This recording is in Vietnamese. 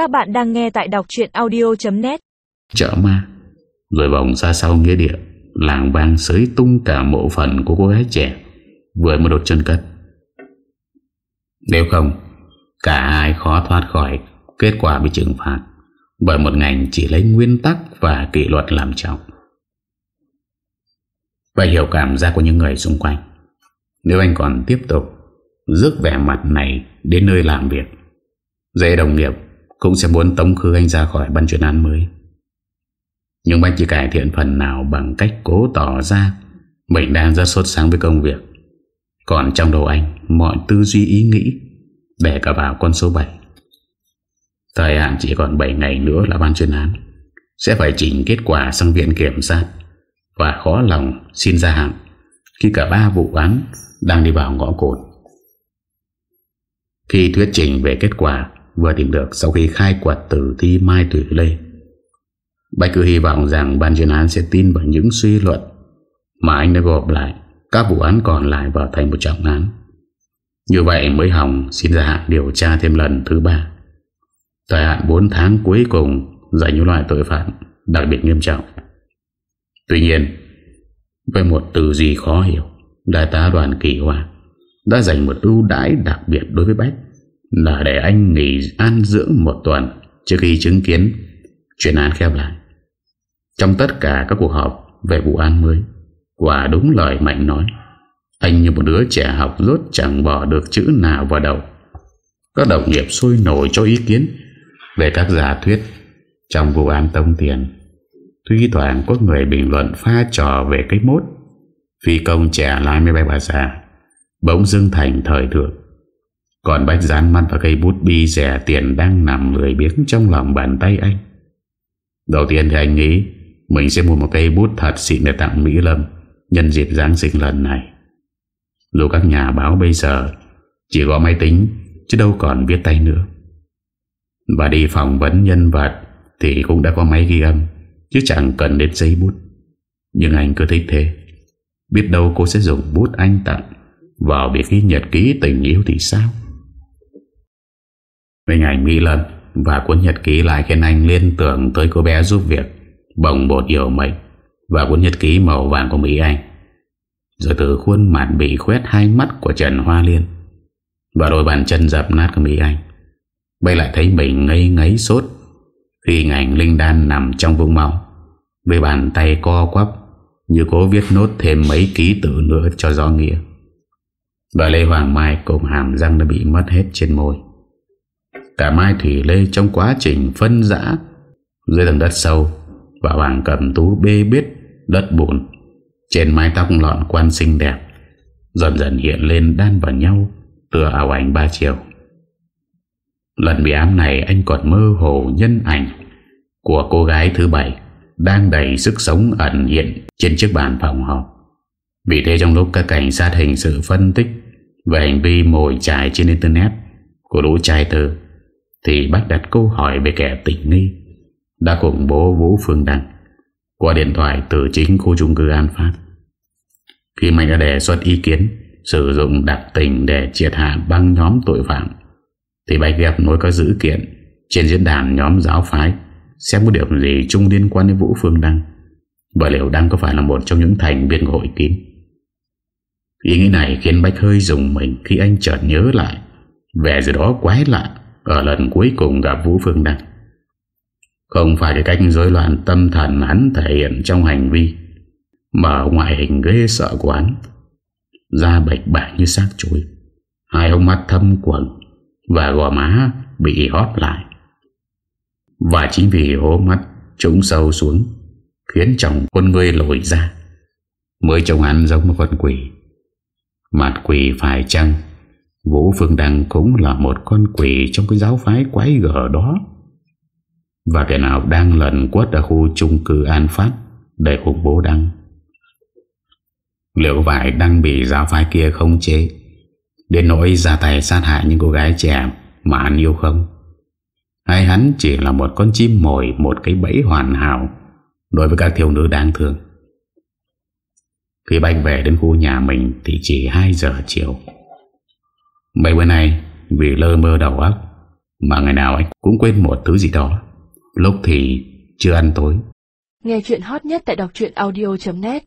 Các bạn đang nghe tại đọc chuyện audio.net Chợ ma. Rồi vòng ra sau nghĩa địa, Làng vang sới tung cả mộ phần của cô gái trẻ Vừa mới đột chân cất. Nếu không, Cả hai khó thoát khỏi Kết quả bị trừng phạt, Bởi một ngành chỉ lấy nguyên tắc Và kỷ luật làm trọng. Và hiểu cảm giác của những người xung quanh. Nếu anh còn tiếp tục, Rước vẻ mặt này Đến nơi làm việc, Dễ đồng nghiệp cũng sẽ muốn tống khứ anh ra khỏi ban chuyên án mới. Nhưng anh chỉ cải thiện phần nào Bằng cách cố tỏ ra Mình đang rất sốt sáng với công việc. Còn trong đầu anh, Mọi tư duy ý nghĩ Để cả vào con số 7 Thời hạn chỉ còn 7 ngày nữa là ban chuyên án. Sẽ phải chỉnh kết quả sang viện kiểm sát. Và khó lòng xin ra hạn Khi cả ba vụ án Đang đi vào ngõ cột Khi thuyết trình về kết quả Vừa tìm được sau khi khai quật tử thi Mai Thủy Lê. Bạch cứ hy vọng rằng ban chuyên án sẽ tin vào những suy luận Mà anh đã gộp lại Các vụ án còn lại vào thành một trọng án. Như vậy mới hỏng, xin ra hạn điều tra thêm lần thứ ba. Thời hạn 4 tháng cuối cùng Dành những loại tội phạm Đặc biệt nghiêm trọng. Tuy nhiên, Với một từ gì khó hiểu, Đại tá đoàn kỳ hoa Đã dành một ưu đãi đặc biệt đối với Bách. Là để anh nghỉ an dưỡng một tuần Trước khi chứng kiến Chuyện án khép lại Trong tất cả các cuộc họp Về vụ án mới, Quả đúng lời Mạnh nói Anh như một đứa trẻ học rốt chẳng bỏ được chữ nào vào đầu Các đồng nghiệp sôi nổi cho ý kiến về các giả thuyết trong vụ án tông tiền. Tuy thoảng có người bình luận pha trò về cái mốt, phi công trẻ lái máy bay bà già bỗng dưng thành thời thượng. Còn bách dán mắt vào cây bút bi rẻ tiền đang nằm lười biếng trong lòng bàn tay anh. Đầu tiên thì anh nghĩ mình sẽ mua một cây bút thật xịn để tặng Mỹ Lâm nhân dịp Giáng sinh lần này. Dù các nhà báo bây giờ chỉ có máy tính, chứ đâu còn viết tay nữa. Và đi phỏng vấn nhân vật Thì cũng đã có máy ghi âm, Chứ chẳng cần đến giấy bút Nhưng anh cứ thích thế Biết đâu cô sẽ dùng bút anh tặng Vào việc ghi nhật ký tình yêu thì sao Hình ảnh Mỹ lần Và cuốn nhật ký lại khiến anh liên tưởng Tới cô bé giúp việc, Bồng bột hiểu mệnh, Và cuốn nhật ký màu vàng của Mỹ Anh. Rồi từ khuôn mặt bị khuét hai mắt của Trần Hoa Liên, Và đôi bàn chân dập nát của Mỹ Anh Bây lại thấy mình ngây ngấy sốt Khi ngành Linh Đan nằm trong vùng máu. Với bàn tay co quắp Như cố viết nốt thêm mấy ký tự nữa cho rõ nghĩa, Và Lê Hoàng Mai cùng hàm răng đã bị mất hết trên môi. Cả Mai Thủy Lê trong quá trình phân rã Dưới tầng đất sâu Và Hoàng cầm tú bê biết đất bùn. Trên mái tóc lọn quan xinh đẹp, Dần dần hiện lên đan vào nhau Tựa ảo ảnh ba chiều. Lần bị ám này anh còn mơ hồ nhân ảnh Của cô gái thứ bảy Đang đầy sức sống ẩn hiện Trên chiếc bàn phòng họp. Vì thế trong lúc các cảnh sát hình sự phân tích Về hành vi mồi trải trên internet Của lũ trai tư thì bách đặt câu hỏi về kẻ tình nghi. Đã khủng bố Vũ Phương Đăng. Qua điện thoại từ chính khu chung cư An Phát. Khi mình đã đề xuất ý kiến Sử dụng đặc tình để triệt hạ băng nhóm tội phạm, thì Bạch ghép nối các dữ kiện Trên diễn đàn nhóm giáo phái Xem có điểm gì chung liên quan đến Vũ Phương Đăng Và liệu Đăng có phải là một trong những thành viên của hội kín Ý nghĩ này khiến Bách hơi dùng mình Khi anh chợt nhớ lại Về gì đó quái lạ ở lần cuối cùng gặp Vũ Phương Đăng. Không phải cái cách rối loạn tâm thần hắn thể hiện trong hành vi, Mà ngoại hình ghê sợ của hắn Da bạch bạc như xác chuối, Hai ông mắt thâm quẩn và gò má bị hóp lại. Và chính vì hố mắt trúng sâu xuống, Khiến chồng con người lồi ra, Mới trông hắn giống một con quỷ. Mặt quỷ phải chăng Vũ Phương Đăng cũng là một con quỷ Trong cái giáo phái quái gở đó. Và kẻ nào đang lần quất Ở khu chung cư An Phát, Để khủng bố Đăng. Liệu vải Đăng bị giáo phái kia không chế Đến nỗi ra tay sát hại những cô gái trẻ Mà anh yêu không? Hay hắn chỉ là một con chim mồi, Một cái bẫy hoàn hảo Đối với các thiếu nữ đáng thương? Khi Bạch về đến khu nhà mình Thì chỉ 2 giờ chiều. Mấy bữa nay, Vì lơ mơ đầu óc, Mà ngày nào anh cũng quên một thứ gì đó. Lúc thì chưa ăn tối. Nghe chuyện hot nhất tại đọc audio.net